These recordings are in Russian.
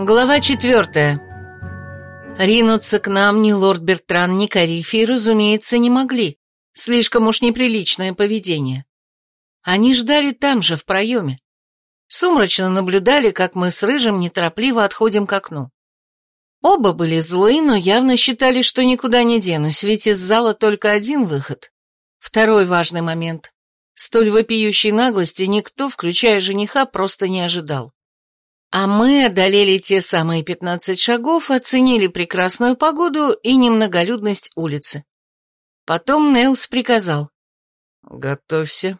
Глава четвертая. Ринуться к нам ни лорд Бертран, ни Карифий, разумеется, не могли. Слишком уж неприличное поведение. Они ждали там же, в проеме. Сумрачно наблюдали, как мы с Рыжим неторопливо отходим к окну. Оба были злы, но явно считали, что никуда не денусь, ведь из зала только один выход. Второй важный момент. Столь вопиющей наглости никто, включая жениха, просто не ожидал. А мы одолели те самые пятнадцать шагов, оценили прекрасную погоду и немноголюдность улицы. Потом Нейлс приказал. «Готовься».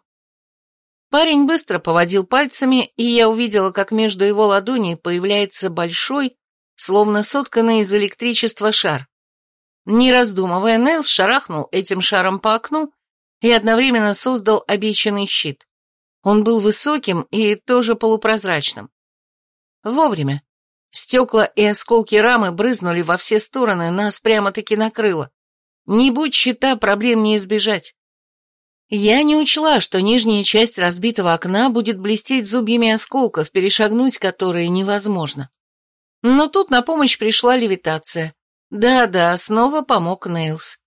Парень быстро поводил пальцами, и я увидела, как между его ладоней появляется большой, словно сотканный из электричества шар. Не раздумывая, Нейлс шарахнул этим шаром по окну и одновременно создал обещанный щит. Он был высоким и тоже полупрозрачным. Вовремя. Стекла и осколки рамы брызнули во все стороны, нас прямо-таки накрыло. Не будь щита, проблем не избежать. Я не учла, что нижняя часть разбитого окна будет блестеть зубьями осколков, перешагнуть которые невозможно. Но тут на помощь пришла левитация. Да-да, снова помог Нейлс.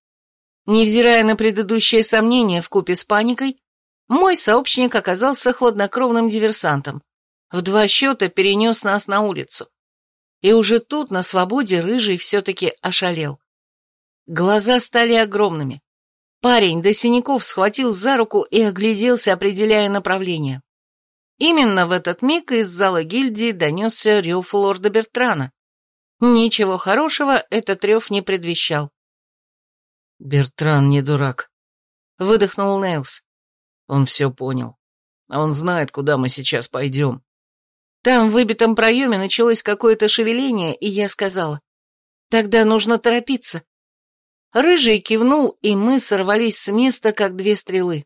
Невзирая на предыдущие сомнения в купе с паникой, мой сообщник оказался хладнокровным диверсантом в два счета перенес нас на улицу. И уже тут, на свободе, Рыжий все-таки ошалел. Глаза стали огромными. Парень до синяков схватил за руку и огляделся, определяя направление. Именно в этот миг из зала гильдии донесся рев лорда Бертрана. Ничего хорошего этот рев не предвещал. «Бертран не дурак», — выдохнул Нейлс. «Он все понял. Он знает, куда мы сейчас пойдем. Там в выбитом проеме началось какое-то шевеление, и я сказала, «Тогда нужно торопиться». Рыжий кивнул, и мы сорвались с места, как две стрелы.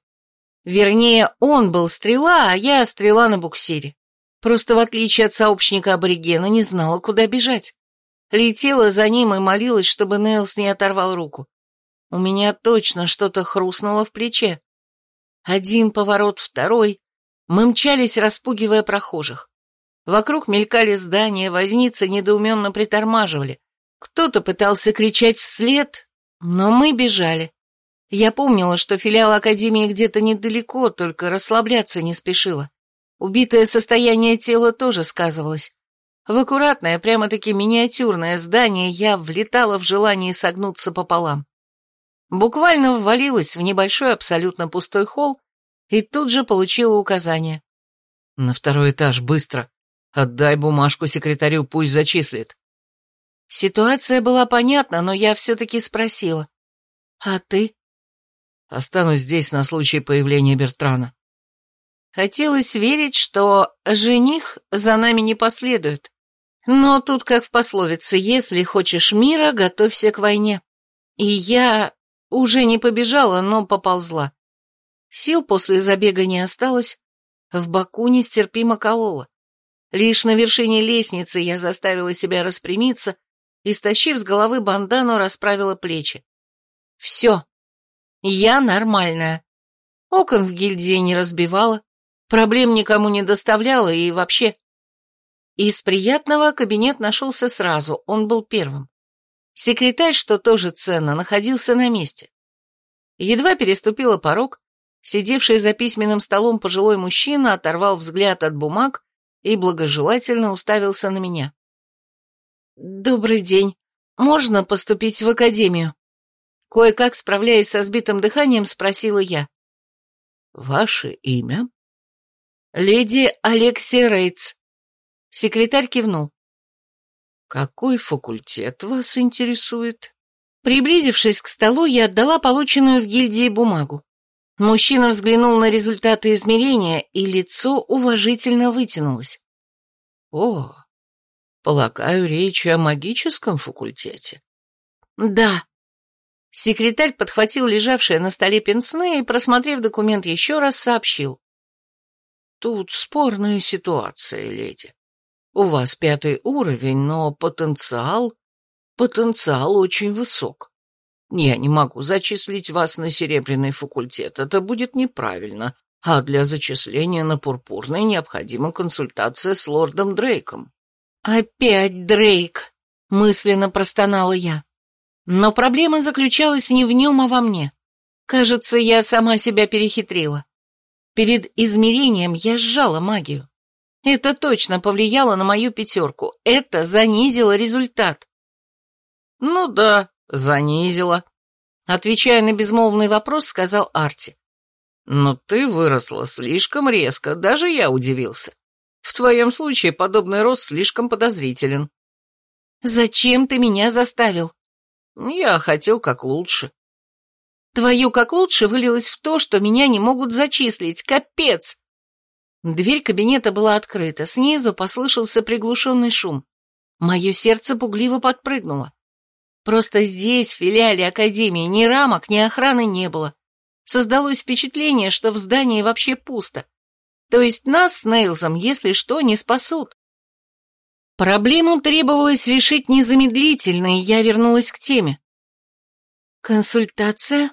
Вернее, он был стрела, а я стрела на буксире. Просто в отличие от сообщника аборигена не знала, куда бежать. Летела за ним и молилась, чтобы Нелс не оторвал руку. У меня точно что-то хрустнуло в плече. Один поворот, второй. Мы мчались, распугивая прохожих. Вокруг мелькали здания, возницы недоуменно притормаживали. Кто-то пытался кричать вслед, но мы бежали. Я помнила, что филиал Академии где-то недалеко, только расслабляться не спешила. Убитое состояние тела тоже сказывалось. В аккуратное, прямо-таки миниатюрное здание я влетала в желание согнуться пополам. Буквально ввалилась в небольшой абсолютно пустой холл и тут же получила указание. «На второй этаж, быстро!» Отдай бумажку секретарю, пусть зачислит. Ситуация была понятна, но я все-таки спросила. А ты? Останусь здесь на случай появления Бертрана. Хотелось верить, что жених за нами не последует. Но тут, как в пословице, если хочешь мира, готовься к войне. И я уже не побежала, но поползла. Сил после забега не осталось, в боку нестерпимо кололо. Лишь на вершине лестницы я заставила себя распрямиться и, стащив с головы бандану, расправила плечи. Все. Я нормальная. Окон в гильдии не разбивала, проблем никому не доставляла и вообще... Из приятного кабинет нашелся сразу, он был первым. Секретарь, что тоже ценно, находился на месте. Едва переступила порог, сидевший за письменным столом пожилой мужчина оторвал взгляд от бумаг и благожелательно уставился на меня. «Добрый день. Можно поступить в академию?» Кое-как, справляясь со сбитым дыханием, спросила я. «Ваше имя?» «Леди Алексия Рейтс». Секретарь кивнул. «Какой факультет вас интересует?» Приблизившись к столу, я отдала полученную в гильдии бумагу. Мужчина взглянул на результаты измерения, и лицо уважительно вытянулось. «О, полагаю, речь о магическом факультете?» «Да». Секретарь подхватил лежавшее на столе пенсне и, просмотрев документ еще раз, сообщил. «Тут спорная ситуация, леди. У вас пятый уровень, но потенциал... Потенциал очень высок. Я не могу зачислить вас на серебряный факультет, это будет неправильно, а для зачисления на пурпурный необходима консультация с лордом Дрейком. «Опять Дрейк!» — мысленно простонала я. Но проблема заключалась не в нем, а во мне. Кажется, я сама себя перехитрила. Перед измерением я сжала магию. Это точно повлияло на мою пятерку. Это занизило результат. «Ну да, занизило», — отвечая на безмолвный вопрос, сказал Арти. «Но ты выросла слишком резко, даже я удивился. В твоем случае подобный рост слишком подозрителен». «Зачем ты меня заставил?» «Я хотел как лучше». «Твое как лучше вылилось в то, что меня не могут зачислить. Капец!» Дверь кабинета была открыта, снизу послышался приглушенный шум. Мое сердце пугливо подпрыгнуло. Просто здесь, в филиале Академии, ни рамок, ни охраны не было. Создалось впечатление, что в здании вообще пусто. То есть нас с Нейлзом, если что, не спасут. Проблему требовалось решить незамедлительно, и я вернулась к теме. «Консультация?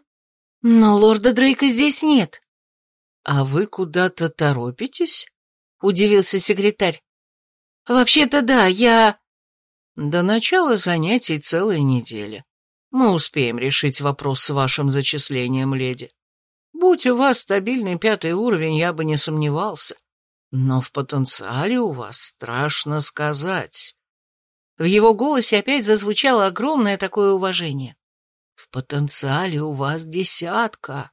Но лорда Дрейка здесь нет». «А вы куда-то торопитесь?» — удивился секретарь. «Вообще-то да, я...» «До начала занятий целая неделя. Мы успеем решить вопрос с вашим зачислением, леди. Будь у вас стабильный пятый уровень, я бы не сомневался. Но в потенциале у вас страшно сказать». В его голосе опять зазвучало огромное такое уважение. «В потенциале у вас десятка.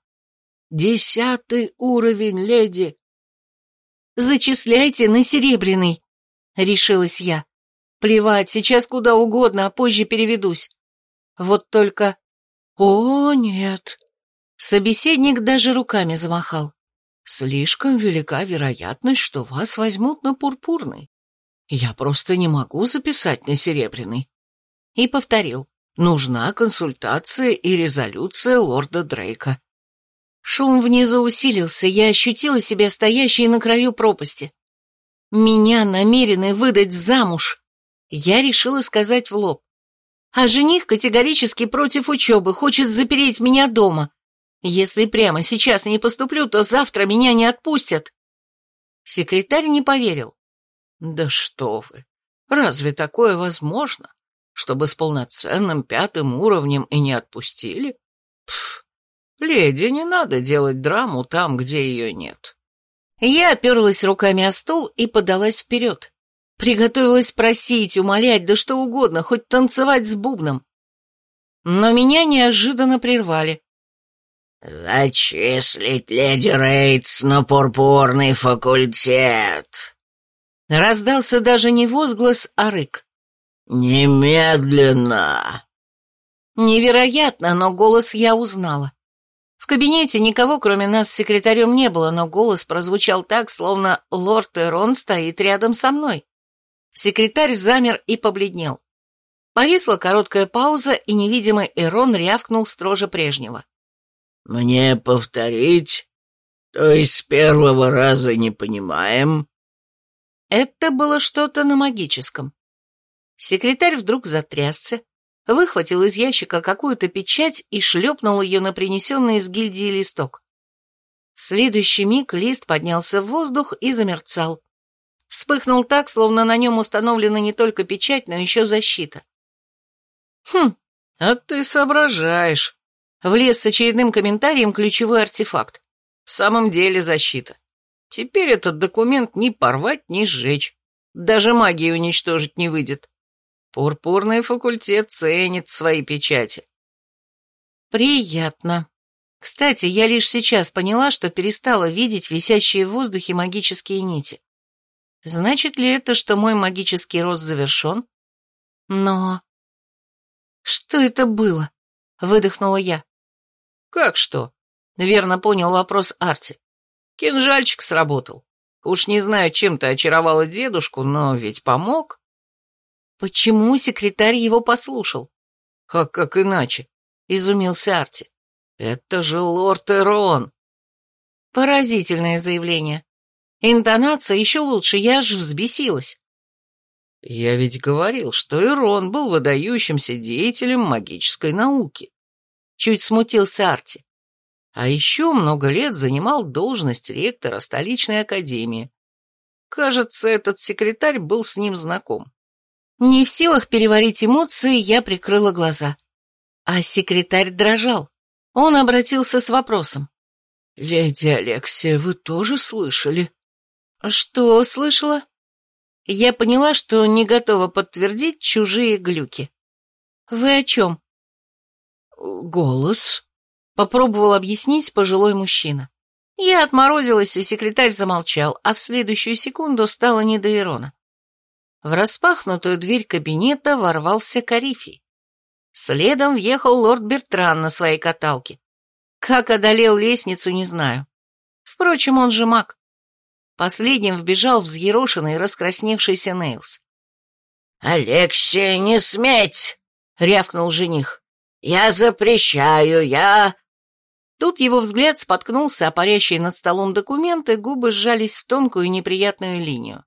Десятый уровень, леди!» «Зачисляйте на серебряный», — решилась я. «Плевать, сейчас куда угодно, а позже переведусь. Вот только...» «О, нет!» Собеседник даже руками замахал. «Слишком велика вероятность, что вас возьмут на пурпурный. Я просто не могу записать на серебряный». И повторил. «Нужна консультация и резолюция лорда Дрейка». Шум внизу усилился, я ощутила себя стоящей на краю пропасти. Меня намерены выдать замуж. Я решила сказать в лоб. А жених категорически против учебы, хочет запереть меня дома. Если прямо сейчас не поступлю, то завтра меня не отпустят. Секретарь не поверил. Да что вы, разве такое возможно, чтобы с полноценным пятым уровнем и не отпустили? Пф, «Леди, не надо делать драму там, где ее нет». Я оперлась руками о стол и подалась вперед. Приготовилась просить, умолять, да что угодно, хоть танцевать с бубном. Но меня неожиданно прервали. «Зачислить леди Рейтс на пурпурный факультет!» Раздался даже не возглас, а рык. «Немедленно!» Невероятно, но голос я узнала кабинете никого, кроме нас, с секретарем не было, но голос прозвучал так, словно лорд Эрон стоит рядом со мной. Секретарь замер и побледнел. Повисла короткая пауза, и невидимый Эрон рявкнул строже прежнего. «Мне повторить? То есть с первого раза не понимаем?» Это было что-то на магическом. Секретарь вдруг затрясся, выхватил из ящика какую-то печать и шлепнул ее на принесенный из гильдии листок. В следующий миг лист поднялся в воздух и замерцал. Вспыхнул так, словно на нем установлена не только печать, но еще защита. «Хм, а ты соображаешь», — влез с очередным комментарием ключевой артефакт. «В самом деле защита. Теперь этот документ ни порвать, ни сжечь. Даже магии уничтожить не выйдет. Пурпурный факультет ценит свои печати. Приятно. Кстати, я лишь сейчас поняла, что перестала видеть висящие в воздухе магические нити. Значит ли это, что мой магический рост завершен? Но... Что это было? Выдохнула я. Как что? Верно понял вопрос Арти. Кинжальчик сработал. Уж не знаю, чем ты очаровала дедушку, но ведь помог. Почему секретарь его послушал? А как иначе? Изумился Арти. Это же лорд Эрон. Поразительное заявление. Интонация еще лучше, я аж взбесилась. Я ведь говорил, что Эрон был выдающимся деятелем магической науки. Чуть смутился Арти. А еще много лет занимал должность ректора столичной академии. Кажется, этот секретарь был с ним знаком. Не в силах переварить эмоции, я прикрыла глаза. А секретарь дрожал. Он обратился с вопросом. «Леди Алексия, вы тоже слышали?» «Что слышала?» Я поняла, что не готова подтвердить чужие глюки. «Вы о чем?» «Голос», — попробовал объяснить пожилой мужчина. Я отморозилась, и секретарь замолчал, а в следующую секунду стало не до Ирона. В распахнутую дверь кабинета ворвался Карифий. Следом въехал лорд Бертран на своей каталке. Как одолел лестницу, не знаю. Впрочем, он же маг. Последним вбежал взъерошенный и раскрасневшийся Нейлс. «Алексия, не сметь!» — рявкнул жених. «Я запрещаю, я...» Тут его взгляд споткнулся, а парящие над столом документы губы сжались в тонкую неприятную линию.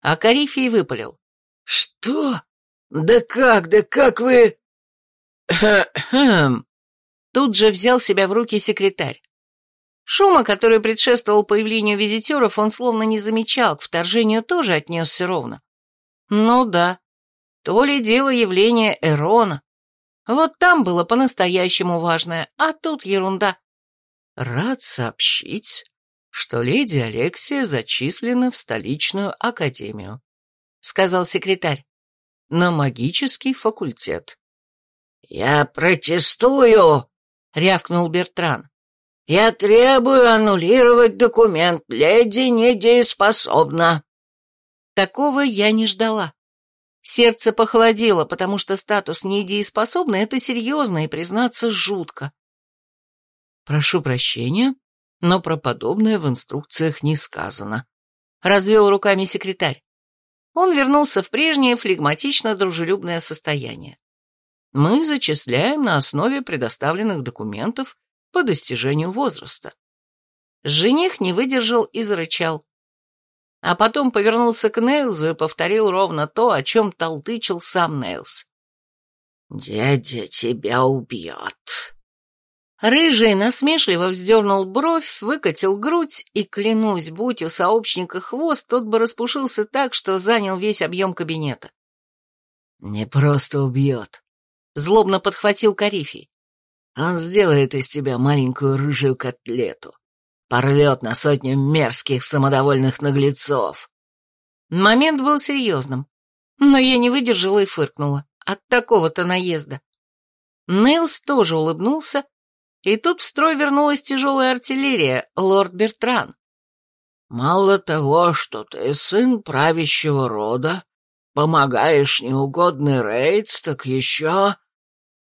А Карифий выпалил. «Что? Да как, да как вы...» «Хм...» Тут же взял себя в руки секретарь. Шума, который предшествовал появлению визитеров, он словно не замечал, к вторжению тоже отнесся ровно. Ну да, то ли дело явления Эрона. Вот там было по-настоящему важное, а тут ерунда. Рад сообщить, что леди Алексия зачислена в столичную академию, сказал секретарь, на магический факультет. «Я протестую!» — рявкнул Бертран. «Я требую аннулировать документ, леди недееспособна». Такого я не ждала. Сердце похолодело, потому что статус недееспособный — это серьезно и, признаться, жутко. «Прошу прощения, но про подобное в инструкциях не сказано», — развел руками секретарь. Он вернулся в прежнее флегматично-дружелюбное состояние мы зачисляем на основе предоставленных документов по достижению возраста. Жених не выдержал и зарычал. А потом повернулся к Нейлзу и повторил ровно то, о чем толтычил сам Нейлз. «Дядя тебя убьет». Рыжий насмешливо вздернул бровь, выкатил грудь, и, клянусь, будь у сообщника хвост, тот бы распушился так, что занял весь объем кабинета. «Не просто убьет, Злобно подхватил Карифий. Он сделает из тебя маленькую рыжую котлету. Порвет на сотню мерзких самодовольных наглецов. Момент был серьезным, но я не выдержала и фыркнула от такого-то наезда. Нейлс тоже улыбнулся, и тут в строй вернулась тяжелая артиллерия, лорд Бертран. «Мало того, что ты сын правящего рода, помогаешь неугодный Рейтс, так еще...»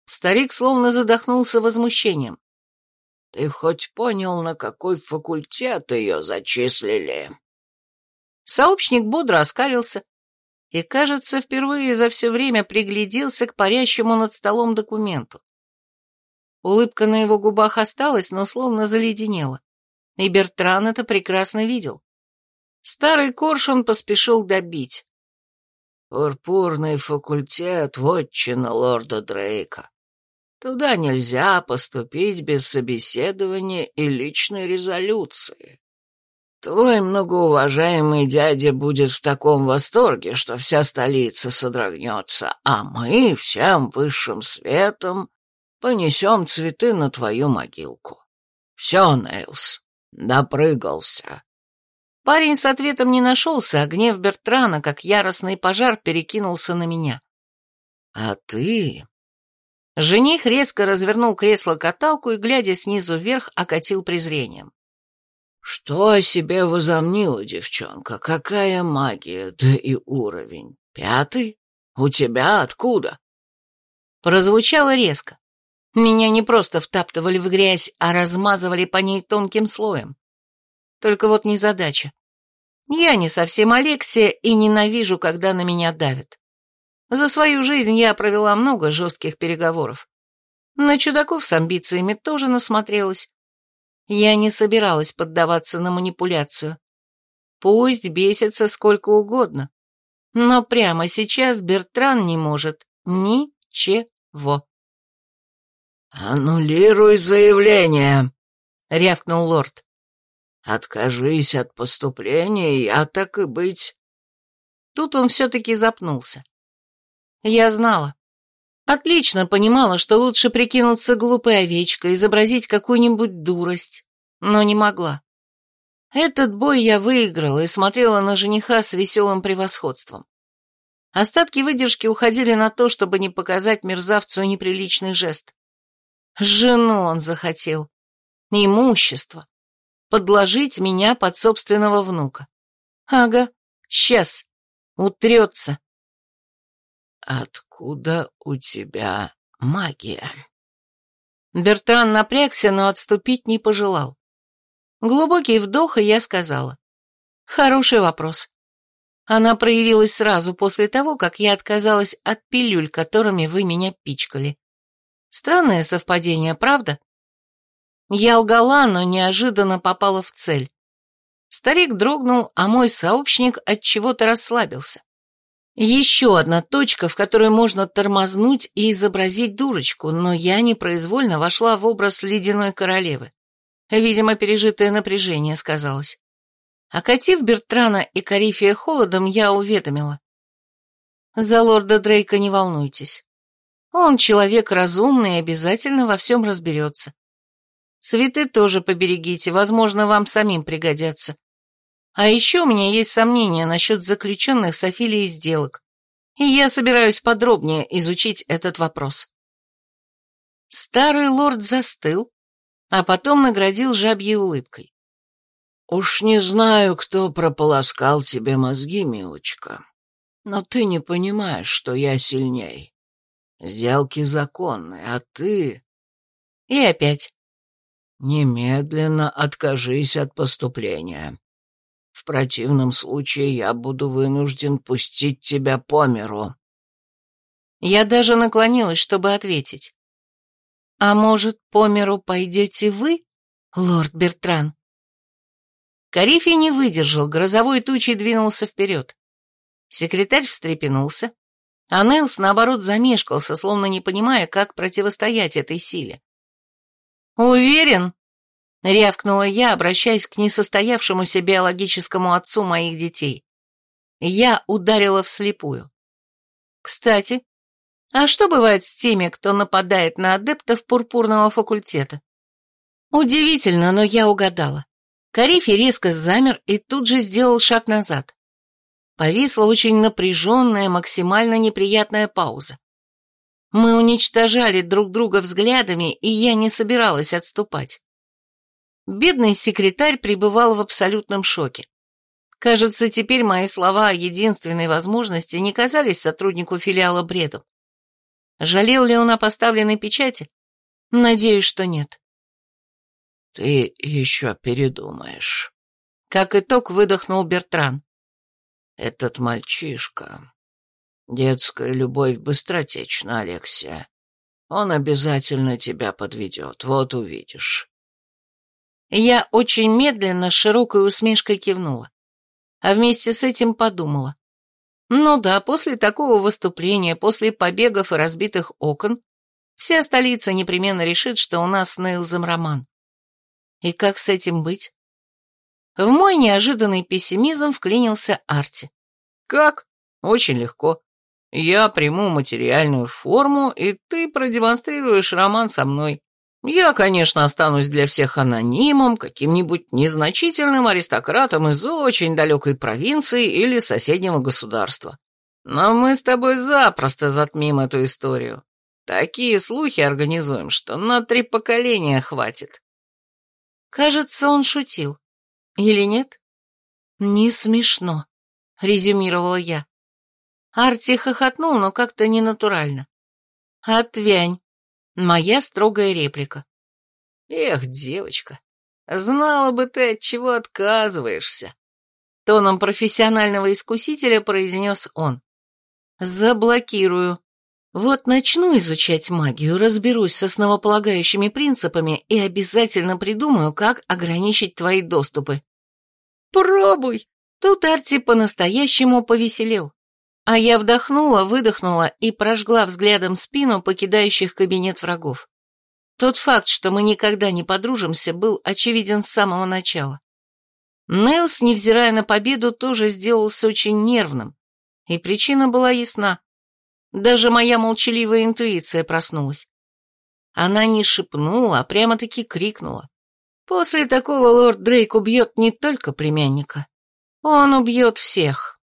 Старик словно задохнулся возмущением. «Ты хоть понял, на какой факультет ее зачислили?» Сообщник бодро оскалился и, кажется, впервые за все время пригляделся к парящему над столом документу. Улыбка на его губах осталась, но словно заледенела, и Бертран это прекрасно видел. Старый коршун поспешил добить. «Пурпурный факультет — вотчина лорда Дрейка. Туда нельзя поступить без собеседования и личной резолюции. Твой многоуважаемый дядя будет в таком восторге, что вся столица содрогнется, а мы всем высшим светом понесем цветы на твою могилку. Все, Нейлс, допрыгался. Парень с ответом не нашелся, а гнев Бертрана, как яростный пожар, перекинулся на меня. А ты Жених резко развернул кресло-каталку и, глядя снизу вверх, окатил презрением. «Что о себе возомнила девчонка? Какая магия, да и уровень? Пятый? У тебя откуда?» Прозвучало резко. Меня не просто втаптывали в грязь, а размазывали по ней тонким слоем. Только вот не задача. Я не совсем Алексия и ненавижу, когда на меня давят. За свою жизнь я провела много жестких переговоров. На чудаков с амбициями тоже насмотрелась. Я не собиралась поддаваться на манипуляцию. Пусть бесится сколько угодно. Но прямо сейчас Бертран не может ничего. «Аннулируй заявление», — рявкнул лорд. «Откажись от поступления, я так и быть». Тут он все-таки запнулся. Я знала. Отлично понимала, что лучше прикинуться глупой овечкой, изобразить какую-нибудь дурость, но не могла. Этот бой я выиграла и смотрела на жениха с веселым превосходством. Остатки выдержки уходили на то, чтобы не показать мерзавцу неприличный жест. Жену он захотел. Имущество. Подложить меня под собственного внука. Ага, сейчас. Утрется. «Откуда у тебя магия?» Бертран напрягся, но отступить не пожелал. Глубокий вдох, и я сказала. Хороший вопрос. Она проявилась сразу после того, как я отказалась от пилюль, которыми вы меня пичкали. Странное совпадение, правда? Я лгала, но неожиданно попала в цель. Старик дрогнул, а мой сообщник от чего-то расслабился. Еще одна точка, в которой можно тормознуть и изобразить дурочку, но я непроизвольно вошла в образ ледяной королевы. Видимо, пережитое напряжение сказалось. Окатив Бертрана и Карифия холодом, я уведомила. За лорда Дрейка не волнуйтесь. Он человек разумный и обязательно во всем разберется. Цветы тоже поберегите, возможно, вам самим пригодятся. А еще у меня есть сомнения насчет заключенных с Афилией сделок, и я собираюсь подробнее изучить этот вопрос. Старый лорд застыл, а потом наградил жабьей улыбкой. «Уж не знаю, кто прополоскал тебе мозги, милочка, но ты не понимаешь, что я сильней. Сделки законны, а ты...» И опять. «Немедленно откажись от поступления. В противном случае я буду вынужден пустить тебя по миру». Я даже наклонилась, чтобы ответить. А может, по миру пойдете вы, лорд Бертран? Карифи не выдержал, грозовой тучей двинулся вперед. Секретарь встрепенулся, а Нелс, наоборот, замешкался, словно не понимая, как противостоять этой силе. «Уверен?» — рявкнула я, обращаясь к несостоявшемуся биологическому отцу моих детей. Я ударила вслепую. «Кстати, а что бывает с теми, кто нападает на адептов пурпурного факультета? Удивительно, но я угадала. Карифи резко замер и тут же сделал шаг назад. Повисла очень напряженная, максимально неприятная пауза. Мы уничтожали друг друга взглядами, и я не собиралась отступать. Бедный секретарь пребывал в абсолютном шоке. Кажется, теперь мои слова о единственной возможности не казались сотруднику филиала бредом. Жалел ли он о поставленной печати? Надеюсь, что нет. Ты еще передумаешь. Как итог выдохнул Бертран. Этот мальчишка. Детская любовь быстротечна, Алексия. Он обязательно тебя подведет, вот увидишь. Я очень медленно, широкой усмешкой кивнула. А вместе с этим подумала. Ну да, после такого выступления, после побегов и разбитых окон, вся столица непременно решит, что у нас с Нейлзом роман. И как с этим быть? В мой неожиданный пессимизм вклинился Арти. Как? Очень легко. Я приму материальную форму, и ты продемонстрируешь роман со мной. Я, конечно, останусь для всех анонимом, каким-нибудь незначительным аристократом из очень далекой провинции или соседнего государства. Но мы с тобой запросто затмим эту историю. Такие слухи организуем, что на три поколения хватит. Кажется, он шутил. Или нет? Не смешно, резюмировала я. Арти хохотнул, но как-то ненатурально. Отвянь. Моя строгая реплика. Эх, девочка, знала бы ты, от чего отказываешься. Тоном профессионального искусителя произнес он. Заблокирую. Вот начну изучать магию, разберусь с основополагающими принципами и обязательно придумаю, как ограничить твои доступы. Пробуй. Тут Арти по-настоящему повеселел. А я вдохнула, выдохнула и прожгла взглядом спину покидающих кабинет врагов. Тот факт, что мы никогда не подружимся, был очевиден с самого начала. Нелс, невзирая на победу, тоже сделался очень нервным, и причина была ясна. Даже моя молчаливая интуиция проснулась. Она не шепнула, а прямо-таки крикнула. После такого лорд Дрейк убьет не только племянника. Он убьет всех.